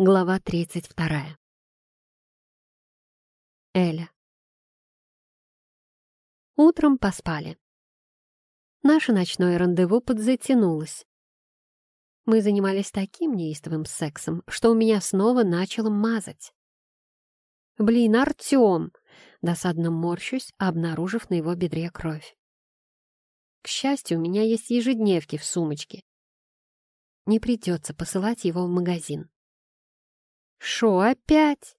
Глава 32. Эля. Утром поспали. Наше ночное рандеву подзатянулось. Мы занимались таким неистовым сексом, что у меня снова начало мазать. «Блин, Артем!» — досадно морщусь, обнаружив на его бедре кровь. К счастью, у меня есть ежедневки в сумочке. Не придется посылать его в магазин. Шо опять?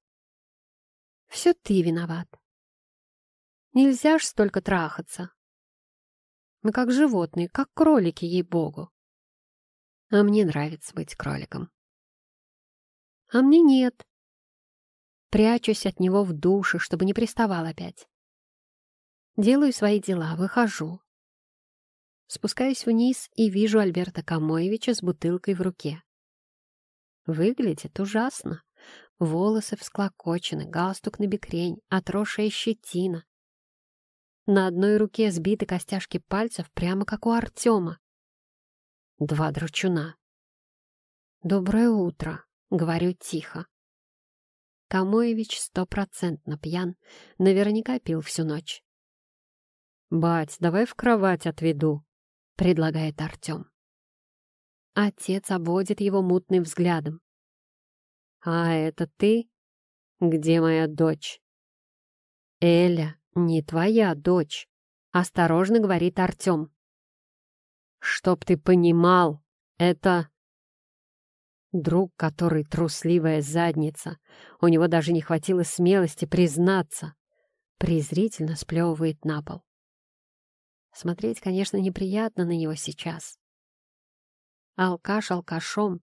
Все ты виноват. Нельзя ж столько трахаться. Мы как животные, как кролики, ей-богу. А мне нравится быть кроликом. А мне нет. Прячусь от него в душе, чтобы не приставал опять. Делаю свои дела, выхожу. Спускаюсь вниз и вижу Альберта Камоевича с бутылкой в руке. Выглядит ужасно. Волосы всклокочены, галстук на бекрень, отросшая щетина. На одной руке сбиты костяшки пальцев, прямо как у Артема. Два дручуна. «Доброе утро», — говорю тихо. Камоевич стопроцентно пьян, наверняка пил всю ночь. «Бать, давай в кровать отведу», — предлагает Артем. Отец обводит его мутным взглядом. «А это ты? Где моя дочь?» «Эля, не твоя дочь», — осторожно говорит Артем. «Чтоб ты понимал, это...» Друг, который трусливая задница, у него даже не хватило смелости признаться, презрительно сплевывает на пол. Смотреть, конечно, неприятно на него сейчас. Алкаш алкашом.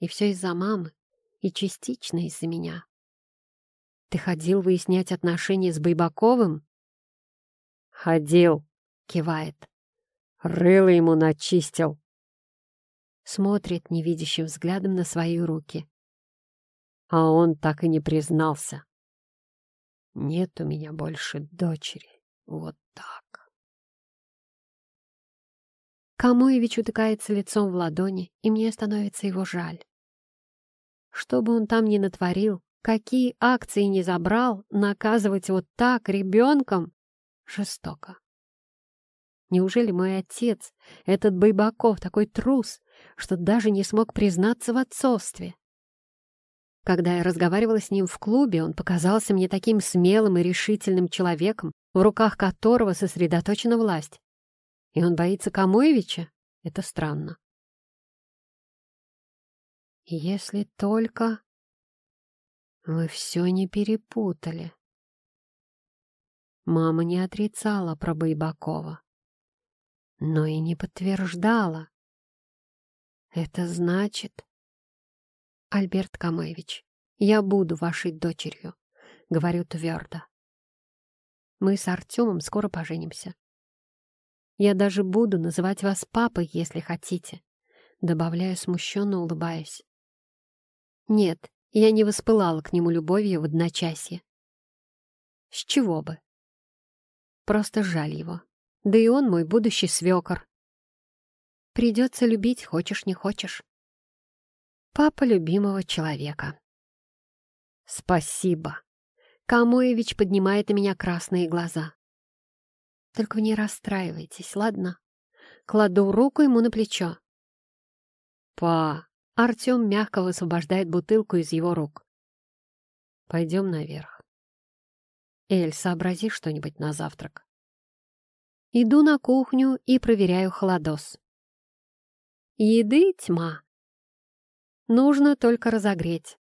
И все из-за мамы и частично из-за меня. Ты ходил выяснять отношения с Байбаковым? Ходил, кивает. Рыло ему начистил. Смотрит невидящим взглядом на свои руки. А он так и не признался. Нет у меня больше дочери. Вот так. Камуевич утыкается лицом в ладони, и мне становится его жаль. Что бы он там ни натворил, какие акции не забрал, наказывать вот так ребенком жестоко. Неужели мой отец, этот Байбаков, такой трус, что даже не смог признаться в отцовстве? Когда я разговаривала с ним в клубе, он показался мне таким смелым и решительным человеком, в руках которого сосредоточена власть. И он боится Камоевича? Это странно. Если только... Мы все не перепутали. Мама не отрицала про Байбакова, но и не подтверждала. Это значит... Альберт Камаевич, я буду вашей дочерью, говорю твердо. Мы с Артемом скоро поженимся. Я даже буду называть вас папой, если хотите, добавляю смущенно улыбаясь. Нет, я не воспылала к нему любовью в одночасье. С чего бы? Просто жаль его. Да и он мой будущий свекор. Придется любить, хочешь не хочешь. Папа любимого человека. Спасибо. Камоевич поднимает на меня красные глаза. Только не расстраивайтесь, ладно? Кладу руку ему на плечо. Па, Артем мягко высвобождает бутылку из его рук. «Пойдем наверх. Эль, сообрази что-нибудь на завтрак». Иду на кухню и проверяю холодос. Еды тьма. Нужно только разогреть.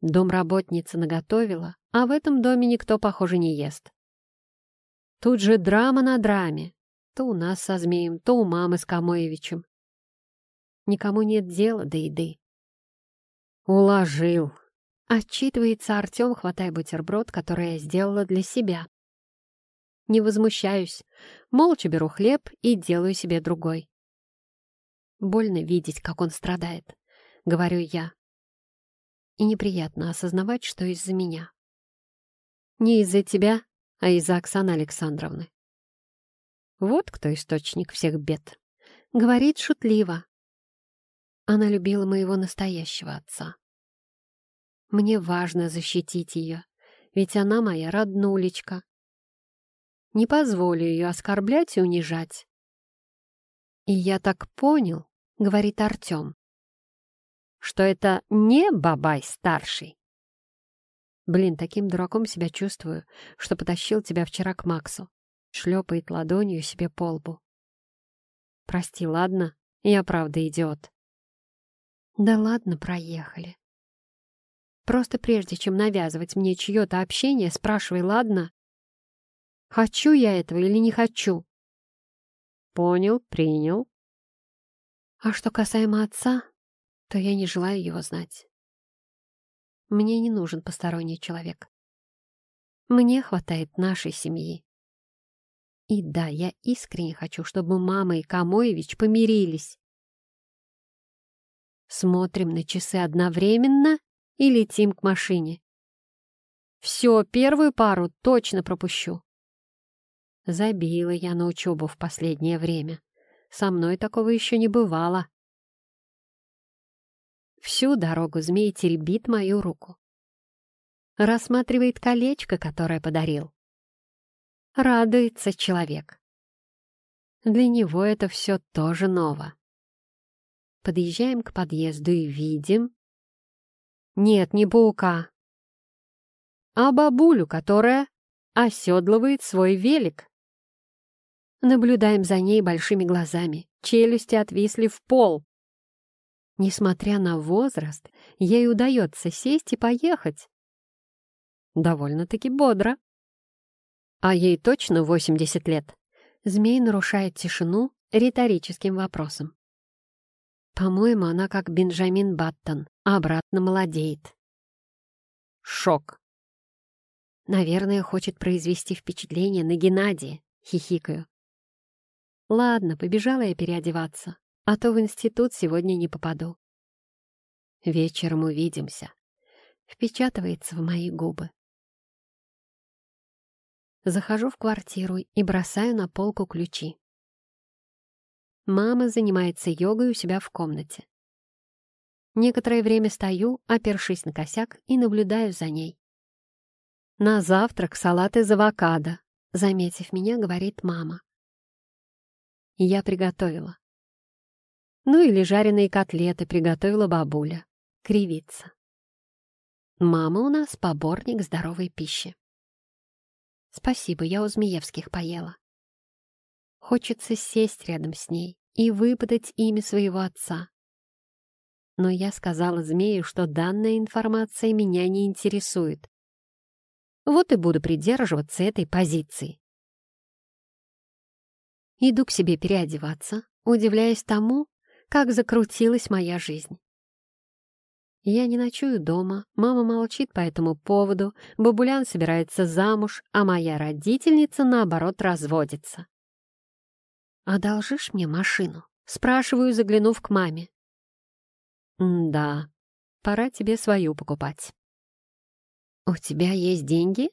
Домработница наготовила, а в этом доме никто, похоже, не ест. Тут же драма на драме. То у нас со змеем, то у мамы с Камоевичем. Никому нет дела до еды. Уложил. Отчитывается Артем, хватая бутерброд, который я сделала для себя. Не возмущаюсь. Молча беру хлеб и делаю себе другой. Больно видеть, как он страдает, говорю я. И неприятно осознавать, что из-за меня. Не из-за тебя, а из-за Оксаны Александровны. Вот кто источник всех бед. Говорит шутливо, Она любила моего настоящего отца. Мне важно защитить ее, ведь она моя роднулечка. Не позволю ее оскорблять и унижать. «И я так понял», — говорит Артем, «что это не Бабай-старший». Блин, таким дураком себя чувствую, что потащил тебя вчера к Максу. Шлепает ладонью себе по лбу. Прости, ладно? Я правда идиот. Да ладно, проехали. Просто прежде чем навязывать мне чье-то общение, спрашивай, ладно? Хочу я этого или не хочу? Понял, принял. А что касаемо отца, то я не желаю его знать. Мне не нужен посторонний человек. Мне хватает нашей семьи. И да, я искренне хочу, чтобы мама и Камоевич помирились. Смотрим на часы одновременно и летим к машине. Все, первую пару точно пропущу. Забила я на учебу в последнее время. Со мной такого еще не бывало. Всю дорогу змей теребит мою руку. Рассматривает колечко, которое подарил. Радуется человек. Для него это все тоже ново. Подъезжаем к подъезду и видим... Нет, не паука, а бабулю, которая оседлывает свой велик. Наблюдаем за ней большими глазами, челюсти отвисли в пол. Несмотря на возраст, ей удается сесть и поехать. Довольно-таки бодро. А ей точно 80 лет? Змей нарушает тишину риторическим вопросом. По-моему, она как Бенджамин Баттон, обратно молодеет. Шок. Наверное, хочет произвести впечатление на Геннадия, хихикаю. Ладно, побежала я переодеваться, а то в институт сегодня не попаду. Вечером увидимся. Впечатывается в мои губы. Захожу в квартиру и бросаю на полку ключи. Мама занимается йогой у себя в комнате. Некоторое время стою, опершись на косяк, и наблюдаю за ней. «На завтрак салат из авокадо», — заметив меня, говорит мама я приготовила. Ну или жареные котлеты приготовила бабуля. Кривится. Мама у нас поборник здоровой пищи. Спасибо, я у Змеевских поела. Хочется сесть рядом с ней и выпытать имя своего отца. Но я сказала Змею, что данная информация меня не интересует. Вот и буду придерживаться этой позиции. Иду к себе переодеваться, удивляясь тому, как закрутилась моя жизнь. Я не ночую дома, мама молчит по этому поводу, бабулян собирается замуж, а моя родительница, наоборот, разводится. «Одолжишь мне машину?» — спрашиваю, заглянув к маме. «Да, пора тебе свою покупать». «У тебя есть деньги?»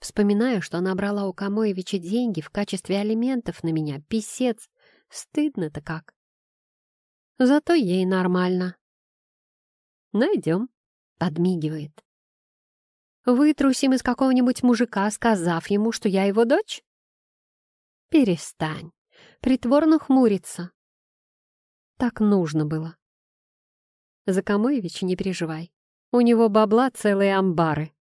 Вспоминаю, что она брала у Камоевича деньги в качестве алиментов на меня. Писец. Стыдно-то как. Зато ей нормально. Найдем. Подмигивает. Вытрусим из какого-нибудь мужика, сказав ему, что я его дочь? Перестань. Притворно хмурится. Так нужно было. За Камоевича не переживай. У него бабла целые амбары.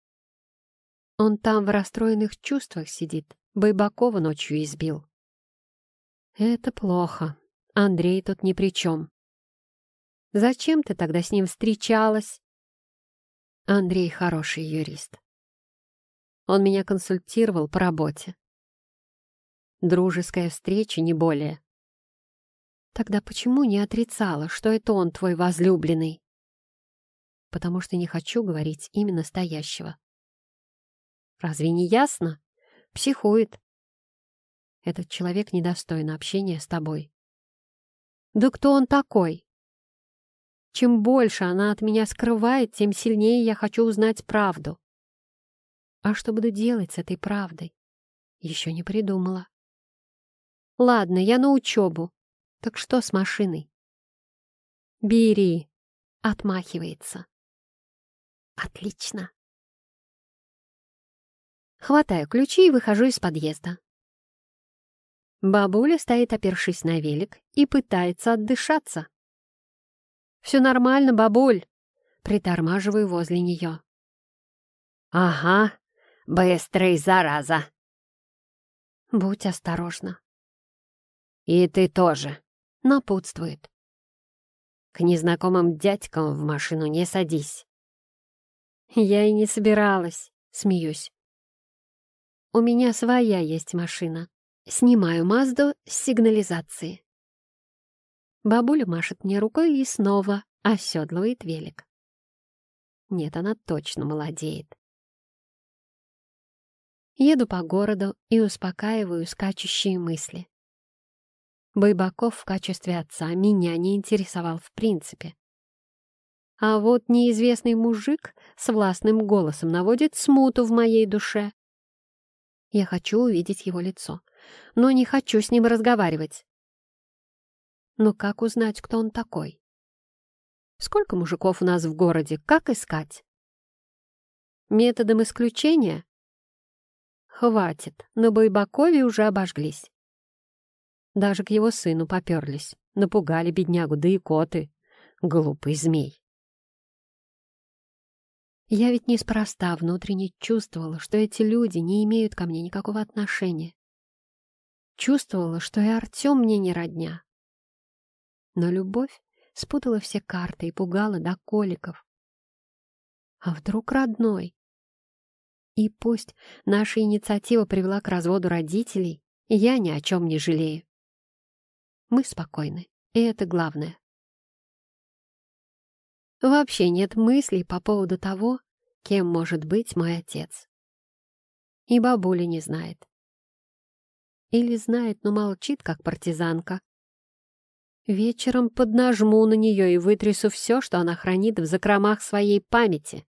Он там в расстроенных чувствах сидит. Байбакова ночью избил. Это плохо. Андрей тут ни при чем. Зачем ты тогда с ним встречалась? Андрей хороший юрист. Он меня консультировал по работе. Дружеская встреча, не более. Тогда почему не отрицала, что это он твой возлюбленный? Потому что не хочу говорить имя настоящего. Разве не ясно? Психует. Этот человек недостоин общения с тобой. Да кто он такой? Чем больше она от меня скрывает, тем сильнее я хочу узнать правду. А что буду делать с этой правдой? Еще не придумала. Ладно, я на учебу. Так что с машиной? «Бери!» — отмахивается. «Отлично!» Хватаю ключи и выхожу из подъезда. Бабуля стоит, опершись на велик, и пытается отдышаться. «Все нормально, бабуль!» Притормаживаю возле нее. «Ага, быстрый, зараза!» «Будь осторожна!» «И ты тоже!» — напутствует. «К незнакомым дядькам в машину не садись!» «Я и не собиралась!» — смеюсь. «У меня своя есть машина. Снимаю Мазду с сигнализации». Бабуля машет мне рукой и снова оседлывает велик. Нет, она точно молодеет. Еду по городу и успокаиваю скачущие мысли. Байбаков в качестве отца меня не интересовал в принципе. А вот неизвестный мужик с властным голосом наводит смуту в моей душе. Я хочу увидеть его лицо, но не хочу с ним разговаривать. Но как узнать, кто он такой? Сколько мужиков у нас в городе? Как искать? Методом исключения? Хватит, на Байбакове уже обожглись. Даже к его сыну поперлись, напугали беднягу, да и коты. Глупый змей. Я ведь неспроста внутренне чувствовала, что эти люди не имеют ко мне никакого отношения. Чувствовала, что и Артем мне не родня. Но любовь спутала все карты и пугала до коликов. А вдруг родной? И пусть наша инициатива привела к разводу родителей, я ни о чем не жалею. Мы спокойны, и это главное. Вообще нет мыслей по поводу того, кем может быть мой отец. И бабуля не знает. Или знает, но молчит, как партизанка, Вечером поднажму на нее и вытрясу все, что она хранит в закромах своей памяти.